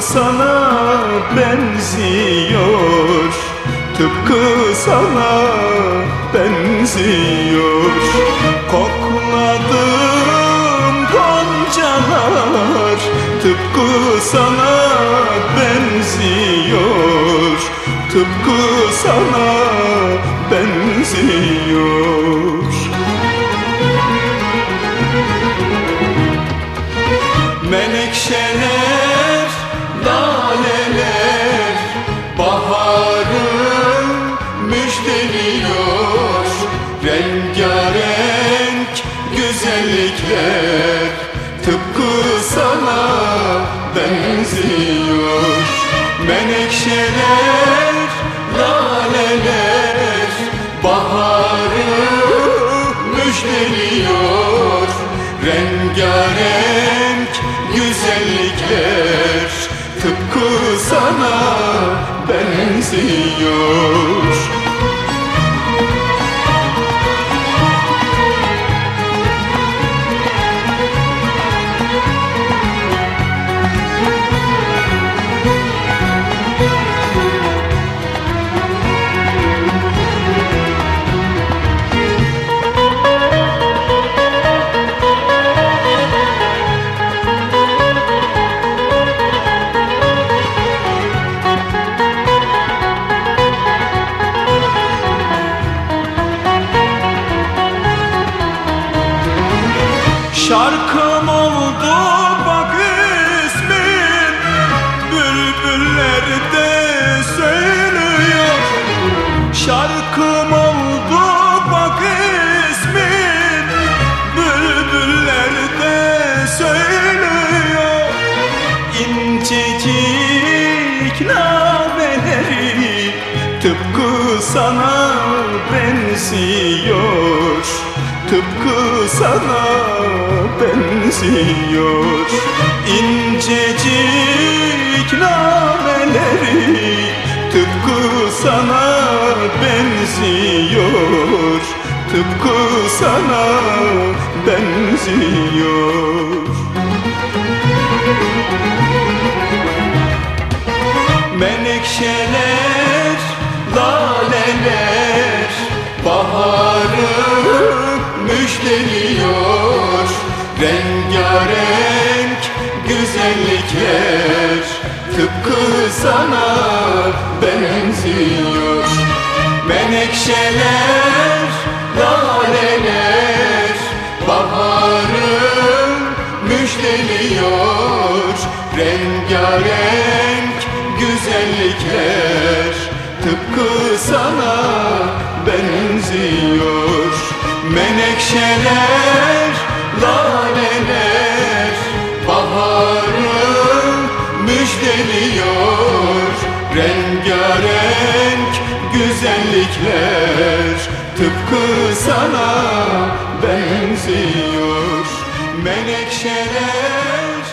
Sana benziyor. Tıpkı sana benziyor. Kokladım goncalar Tıpkı sana benziyor. Tıpkı sana benziyor. Menekşeler, güzellikler Tıpkı sana benziyor. Menekşeler, laleler Baharı müjdeliyor. Rengarenk güzellikler Tıpkı sana benziyor Şarkım oldu bak ismin. Bülbüller de söylüyor. Şarkım oldu bak ismin. Bülbüller de söylüyor. İncecik nameleri Tıpkı sana benziyor. Tıpkı sana benziyor İncecik nameleri Tıpkı sana benziyor. Tıpkı sana benziyor. Menekşeler, laleler Baharı müjdeliyor Rengarenk güzellikler. Tıpkı sana benziyor. Menekşeler, laleler Baharı müjdeliyor. Rengarenk güzellikler. Tıpkı sana benziyor. Menekşeler, laleler Rengarenk güzellikler Tıpkı sana benziyor. Menekşeler